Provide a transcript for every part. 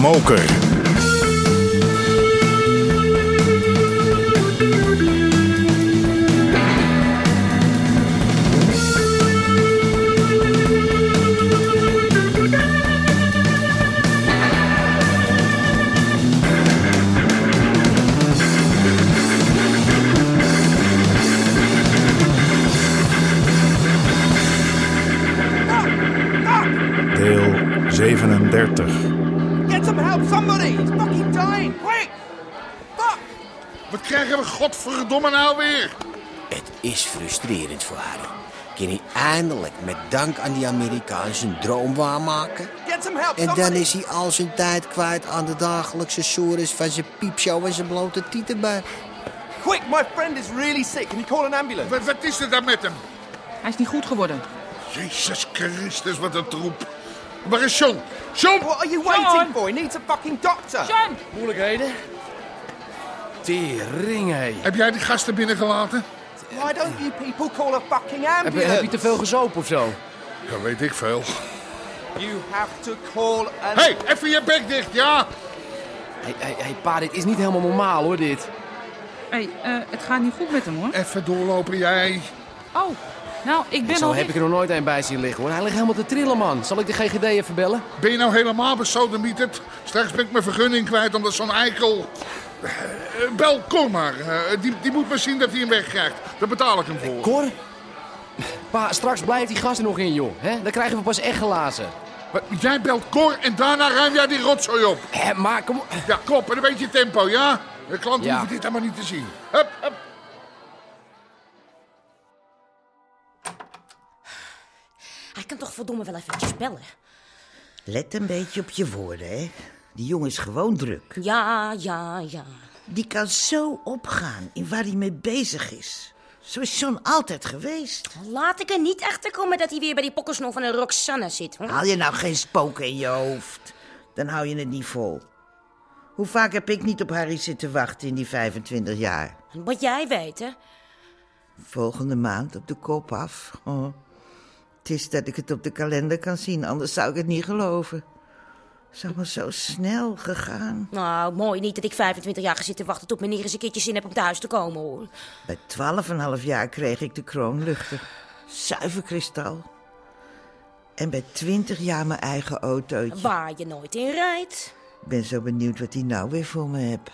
Moker. Deel 37. Krijgen we godverdomme nou weer? Het is frustrerend voor Harry. Kan hij eindelijk met dank aan die Amerikanen zijn droom waarmaken? Get some help, En dan is hij al zijn tijd kwijt aan de dagelijkse sores van zijn piepshow en zijn blote tietenbui. Quick, my friend is really sick. Can you call an ambulance? Wat, wat is er dan met hem? Hij is niet goed geworden. Jezus Christus, wat een troep. Waar is John? John! What are you John! waiting for? He needs a fucking doctor! John! Moeilijkheden? Tering, hé. Heb jij die gasten binnengelaten? Why don't you people call a fucking Heb, je- ambulance? heb je te veel gezopen of zo? Ja, weet ik veel. You have to call an... Hé, hey, even je bek dicht, ja? Hé, hé, hé, pa, dit is niet helemaal normaal, hoor, dit. Hé, eh, het gaat niet goed met hem hoor. Even doorlopen, jij. Oh, nou, ik ben Zo al... heb ik er nog nooit een bij zien liggen, hoor. Hij ligt helemaal te trillen, man. Zal ik de GGD even bellen? Ben je nou helemaal besodemieterd? Straks ben ik mijn vergunning kwijt omdat zo'n eikel... Eh, Bel Cor maar. Eh, die, die moet maar zien dat hij hem wegkrijgt. Daar betaal ik hem voor. Cor? Pa, straks blijft die gast er nog in, joh. Hè? Dan krijgen we pas echt glazen. Jij belt Cor en daarna ruim jij die rotzooi op. Hé, maar kom op. Ja, klop. En een beetje tempo, ja? De klanten Ja. hoeven dit allemaal niet te zien. Hup, hup. Hij kan toch verdomme wel eventjes bellen? Let een beetje op je woorden, hè. Die jongen is gewoon druk. Ja, ja, ja. Die kan zo opgaan in waar hij mee bezig is. Zo is John altijd geweest. Laat ik er niet achter komen dat hij weer bij die pokkelsnor van een Roxanne zit. Hoor. Haal je nou geen spoken in je hoofd. Dan hou je het niet vol. Hoe vaak heb ik niet op Harry zitten wachten in die 25 jaar? Wat jij weet, hè? Volgende maand op de kop af. Oh. Het is dat ik het op de kalender kan zien, anders zou ik het niet geloven. Het is allemaal zo snel gegaan. Nou, mooi niet dat ik 25 jaar ga zitten wachten tot meneer eens een keertje zin heb om thuis te komen, hoor. Bij 12,5 jaar kreeg ik de kroonluchter. Zuiver kristal. En bij 20 jaar mijn eigen autootje. Waar je nooit in rijdt. Ik ben zo benieuwd wat hij nou weer voor me hebt.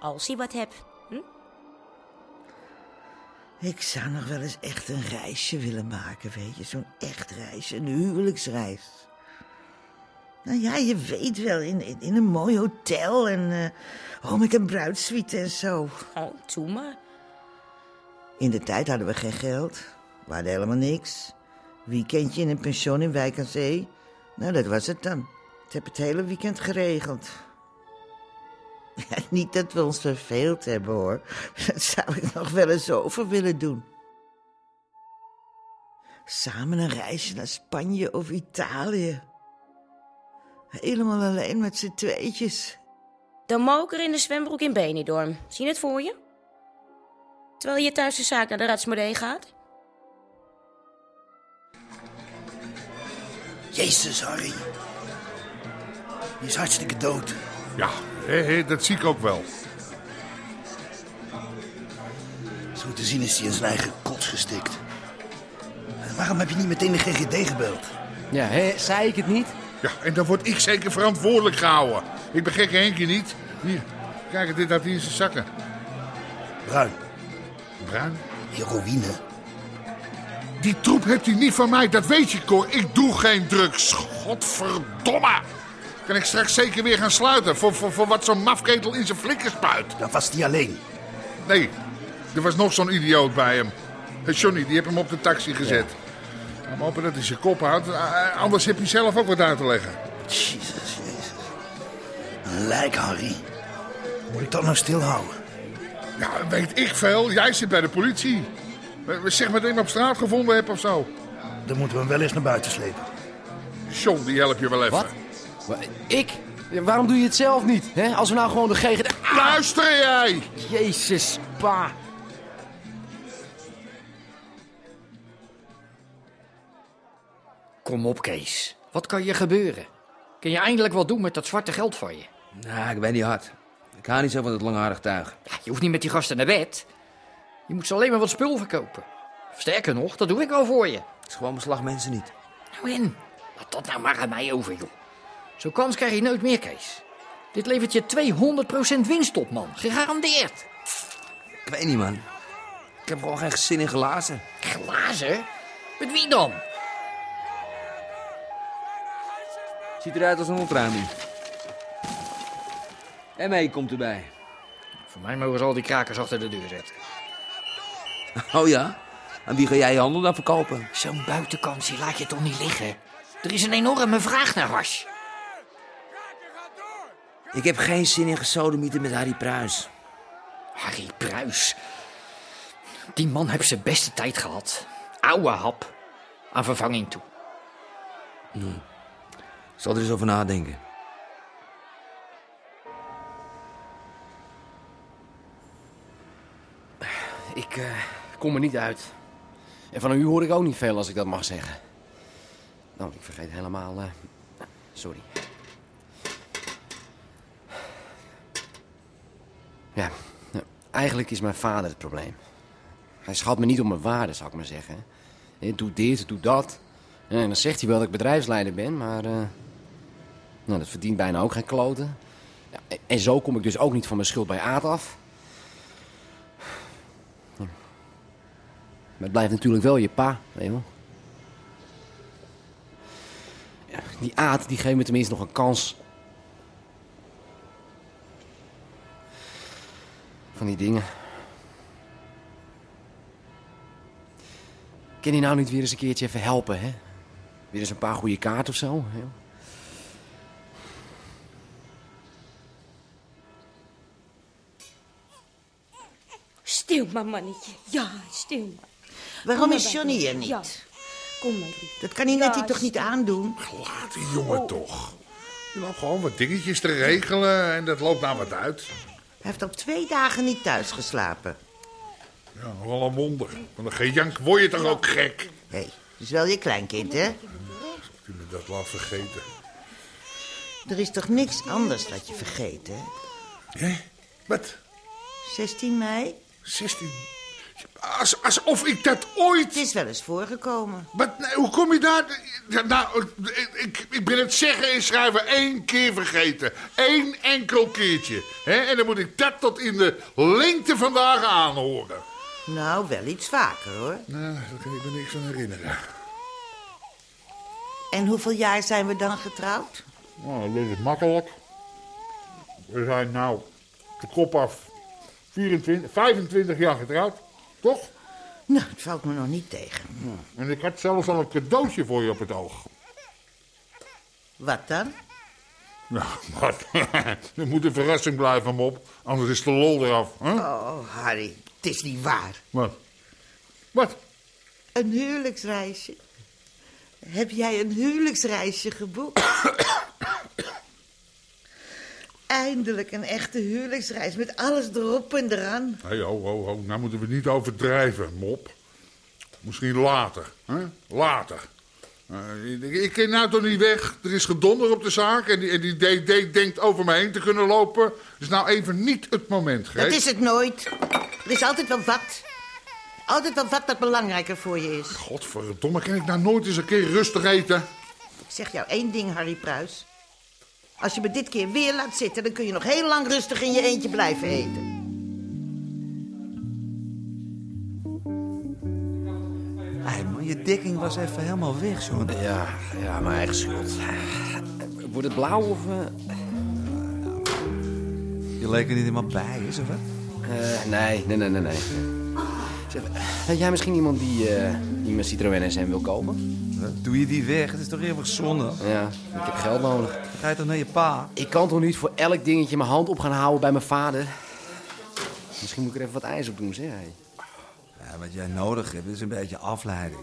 Als hij wat hebt. Ik zou nog wel eens echt een reisje willen maken, weet je. Zo'n echt reisje, een huwelijksreis. Nou ja, je weet wel, in, in, in een mooi hotel en... eh, oh, met een bruidssuite en zo. Oh, doe maar. In de tijd hadden we geen geld. We hadden helemaal niks. Weekendje in een pension in Wijk aan Zee. Nou, dat was het dan. Ik heb het hele weekend geregeld. Ja, niet dat we ons verveeld hebben, hoor. Dat zou ik nog wel eens over willen doen. Samen een reisje naar Spanje of Italië. Helemaal alleen met z'n tweetjes. De moker in de zwembroek in Benidorm. Zie je het voor je? Terwijl je thuis de zaak naar de Ratsmodee gaat? Jezus, Harry. Die is hartstikke dood. Ja, hé, hé, dat zie ik ook wel. Zo te zien is hij in zijn eigen kots gestikt. Waarom heb je niet meteen de GGD gebeld? Ja? Zei ik het niet? Ja, en dan word ik zeker verantwoordelijk gehouden. Ik ben gekke Henkje niet. Hier, kijk, dit had hij in zijn zakken. Bruin, Bruin? heroïne. Die troep hebt hij niet van mij, dat weet je, Cor. Ik doe geen drugs. Godverdomme. Kan ik straks zeker weer gaan sluiten voor, voor, voor wat zo'n mafketel in zijn flikker spuit. Dan was hij alleen. Nee, er was nog zo'n idioot bij hem. Johnny, die heeft hem op de taxi gezet. Maar hopen dat hij zijn kop houdt. eh, anders heb je zelf ook wat uit te leggen. Jezus, Jezus. Een lijk, Harry. Moet ik dat nou stilhouden? Ja, weet ik veel. Jij zit bij de politie. Eh, Zeg maar dat hem op straat gevonden hebt of zo. Dan moeten we hem wel eens naar buiten slepen. John, die help je wel even. Wat? Wa- Ik? Ja, waarom doe je het zelf niet? Hè? Als we nou gewoon de GGD... Luister jij! Jezus, pa. Kom op, Kees. Wat kan je gebeuren? Kun je eindelijk wat doen met dat zwarte geld van je? Nou, ik ben niet hard. Ik hou niet zo van het langharig tuig. Ja, je hoeft niet met die gasten naar bed. Je moet ze alleen maar wat spul verkopen. Sterker nog, dat doe ik al voor je. Het is gewoon beslag mensen niet. Nou en? Laat dat nou maar aan mij over, joh. Zo'n kans krijg je nooit meer, Kees. Dit levert je 200% winst op, man. Gegarandeerd. Ik weet niet, man. Ik heb gewoon geen zin in glazen. Glazen? Met wie dan? Ziet eruit als een ontruiming. En mee komt erbij. Voor mij mogen ze al die krakers achter de deur zetten. Oh ja? Aan wie ga jij je handel dan verkopen? Zo'n buitenkansje laat je toch niet liggen? Er is een enorme vraag naar hash. Ik heb geen zin in gesodemieten met Harry Pruis. Harry Pruis. Die man heeft zijn beste tijd gehad. Oude hap. Aan vervanging toe. Ik zal er eens over nadenken. Ik eh, kom er niet uit. En van u hoor ik ook niet veel, als ik dat mag zeggen. Nou, ik vergeet helemaal... eh, sorry. Ja, nou, eigenlijk is mijn vader het probleem. Hij schat me niet op mijn waarde, zou ik maar zeggen. Doe dit, doe dat. En dan zegt hij wel dat ik bedrijfsleider ben, maar... eh, nou, dat verdient bijna ook geen kloten. Ja, en- zo kom ik dus ook niet van mijn schuld bij Aad af. Maar het blijft natuurlijk wel je pa, weet je. Ja, die Aad, die geeft me tenminste nog een kans. Van die dingen. Kan je nou niet weer eens een keertje even helpen, hè? Weer eens een paar goede kaarten of zo, hè? Stil maar, mannetje. Ja, stil maar. Waarom is Johnny er me. niet? Ja. Kom maar, lief. Dat kan hij net Ja, hier toch niet aandoen? Laat die jongen toch. Je loopt gewoon wat dingetjes te regelen en dat loopt nou wat uit. Hij heeft al twee dagen niet thuis geslapen. Ja, wel een wonder. Van een gejank word je toch ook gek? Hé, hey, is wel je kleinkind, hè? Die me dat laat vergeten. Er is toch niks anders dat je vergeet, hè? Hé? Wat? 16 mei? 16? Als, alsof ik dat ooit... Het is wel eens voorgekomen. Wat, nee, hoe kom je daar? Ja, nou, ik, ik, ik ben het zeggen en schrijven één keer vergeten. Eén enkel keertje. hè? En dan moet ik dat tot in de lengte vandaag aanhoren. Nou, wel iets vaker, hoor. Nou, daar kan ik me niks van herinneren. En hoeveel jaar zijn we dan getrouwd? Nou, dat is makkelijk. We zijn nou de kop af 24, 25 jaar getrouwd. Toch? Nou, het valt me nog niet tegen. En ik had zelfs al een cadeautje voor je op het oog. Wat dan? Nou, wat? Er moet een verrassing blijven, Mop. Anders is de lol eraf. Hè? Oh, Harry, het is niet waar. Wat? Wat? Een huwelijksreisje. Heb jij een huwelijksreisje geboekt? Eindelijk een echte huwelijksreis met alles erop en eraan. Hé, ho, ho, ho. Nou moeten we niet overdrijven, Mop. Misschien later. Hè? Later. Eh, ik, ik ken nou toch niet weg. Er is gedonder op de zaak. En die, en die DD denkt over me heen te kunnen lopen. Dus nou even niet het moment, Greet. Dat is het nooit. Er is altijd wel wat. Altijd wel wat dat belangrijker voor je is. Godverdomme, kan ik nou nooit eens een keer rustig eten? Ik zeg jou één ding, Harry Pruis. Als je me dit keer weer laat zitten, dan kun je nog heel lang rustig in je eentje blijven eten. Hé, man, je dekking was even helemaal weg, John. Ja, ja, mijn eigen schuld. Wordt het blauw of... eh? Je leek er niet helemaal bij, is of wat? Eh, nee, nee, nee, nee, nee. Zeg, heb jij misschien iemand die, eh die mijn Citroën SM wil kopen? Doe je die weg? Het is toch eeuwig zonde? Ja, ik heb geld nodig. Ga je toch naar je pa? Ik kan toch niet voor elk dingetje mijn hand op gaan houden bij mijn vader? Misschien moet ik er even wat ijs op doen, zeg. Hey. Ja, wat jij nodig hebt is een beetje afleiding.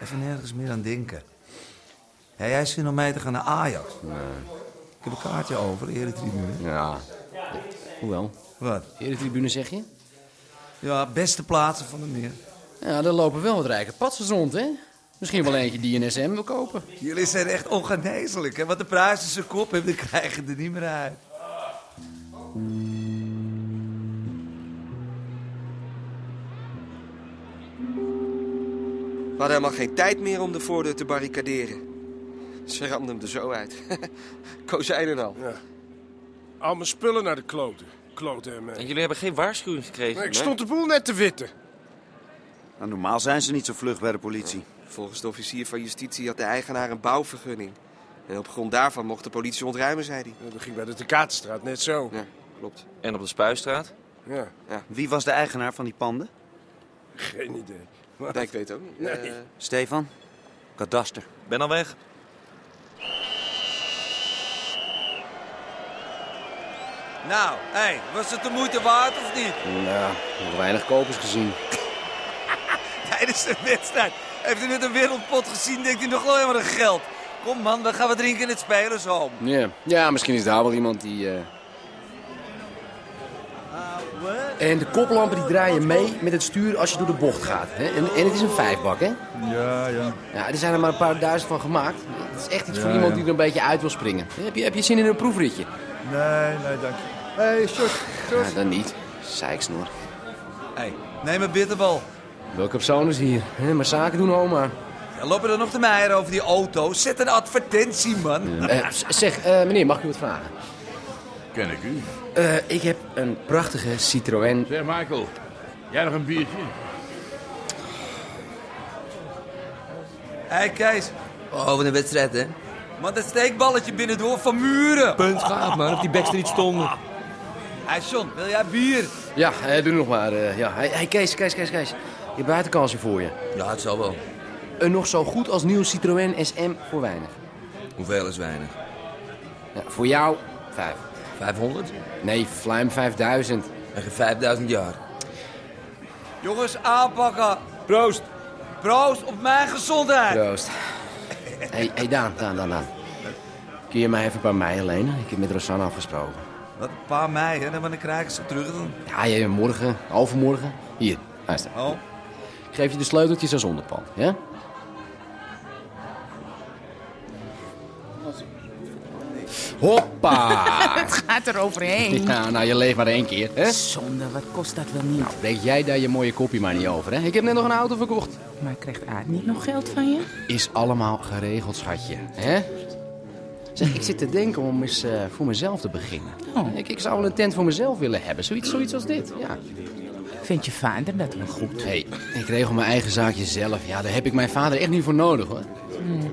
Even nergens meer aan denken. Ja, jij zit om mee te gaan naar Ajax. Ik heb een kaartje over, eretribune. Ja. Hoewel. Wat? Eretribune zeg je? Ja, beste plaatsen van de meer. Ja, er lopen wel wat rijke patsers rond, hè? Misschien wel eentje die een SM wil kopen. Jullie zijn echt ongeneeslijk. Hè? Wat de prijzen zijn kop hebben, dan krijgen er niet meer uit. We hadden helemaal geen tijd meer om de voordeur te barricaderen. Ze ramden hem er zo uit. Kozijnen al. Ja. Al mijn spullen naar de kloten. Kloten en En jullie hebben geen waarschuwing gekregen? Nee, ik stond de boel net te witten. Nou, normaal zijn ze niet zo vlug bij de politie. Volgens de officier van justitie had de eigenaar een bouwvergunning. En op grond daarvan mocht de politie ontruimen, zei hij. Dat ging bij de Tekatenstraat net zo. Ja, klopt. En op de Spuistraat? Ja. ja. Wie was de eigenaar van die panden? Geen idee. Nee, ik weet het ook niet. Nee. Eh, Stefan? Kadaster. Ben al weg. Nou, hé, hey, was het de moeite waard of niet? Nou, nog weinig kopers gezien. Tijdens de wedstrijd. Heeft u net een wereldpot gezien, denkt u nog wel helemaal aan geld. Kom man, we gaan wat drinken in het spelershome. Ja, ja misschien is daar wel iemand die... eh, En de koplampen die draaien mee met het stuur als je door de bocht gaat. Hè? En, en het is een vijfbak, hè? Ja, ja. Ja, er zijn er maar een paar duizend van gemaakt. Het is echt iets Ja, voor iemand ja. die er een beetje uit wil springen. Heb je, heb je zin in een proefritje? Nee, nee, dank je. Hé, hey, Sjors. Ja, dan niet. Zeiksnor. Hé, hey, neem een bitterbal. Welke persoon is hier? Hè, maar zaken doen, oma. Ja, lopen er nog te meieren over die auto? Zet een advertentie, man. Eh, zeg, eh, meneer, mag ik u wat vragen? Ken ik u? Eh, ik heb een prachtige Citroën. Zeg, Michael. Jij nog een biertje? Hé, hey, Kees. Oh, wat een wedstrijd, hè? Man, dat steekballetje binnendoor van muren. Punt gaat, man. Of die backs er niet stonden. Hé, hey, John, wil jij bier? Ja, eh, doe nog maar. eh, ja. Hey, hey, Kees, Kees, Kees, Kees. Je hebt buitenkansje voor je. Ja, het zal wel. Een nog zo goed als nieuw Citroën SM voor weinig. Hoeveel is weinig? Ja, voor jou, vijf. 500? Nee, Fluim 5000. En geen 5000 jaar. Jongens, aanpakken. Proost. Proost op mijn gezondheid. Proost. Hé, hey, hey, Daan, Daan, Daan, Daan. Kun je mij even een paar mei lenen? Ik heb met Rosanne afgesproken. Wat, een paar mei, hè? Dan wanneer krijg ik ze terug dan? Ja, je, morgen, overmorgen. Hier, luister. Oh. Ik geef je de sleuteltjes als onderpand, ja? Hoppa! Het gaat er overheen. Ja, nou, je leeft maar één keer, hè? Zonde, wat kost dat wel niet? Nou, breek jij daar je mooie kopje maar niet over, hè? Ik heb net nog een auto verkocht. Maar krijgt Aad niet nog geld van je? Is allemaal geregeld, schatje, hè? Zeg, ik zit te denken om eens eh, voor mezelf te beginnen. Oh. Ik, ik zou wel een tent voor mezelf willen hebben. Zoiets, zoiets als dit, ja. Vindt je vader dat wel goed? Hé, hey, ik regel mijn eigen zaakje zelf. Ja, daar heb ik mijn vader echt niet voor nodig, hoor. Hmm.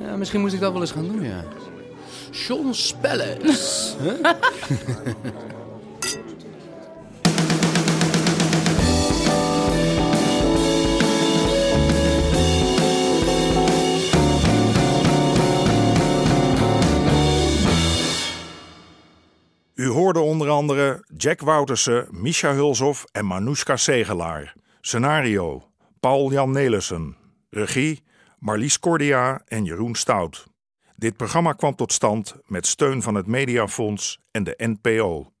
Ja, misschien moest ik dat wel eens gaan doen, ja. John Spellers. Huh? andere Jack Woutersen, Misha Hulshoff en Manoushka Segelaar. Scenario: Paul-Jan Nelissen. Regie: Marlies Cordia en Jeroen Stout. Dit programma kwam tot stand met steun van het Mediafonds en de NPO.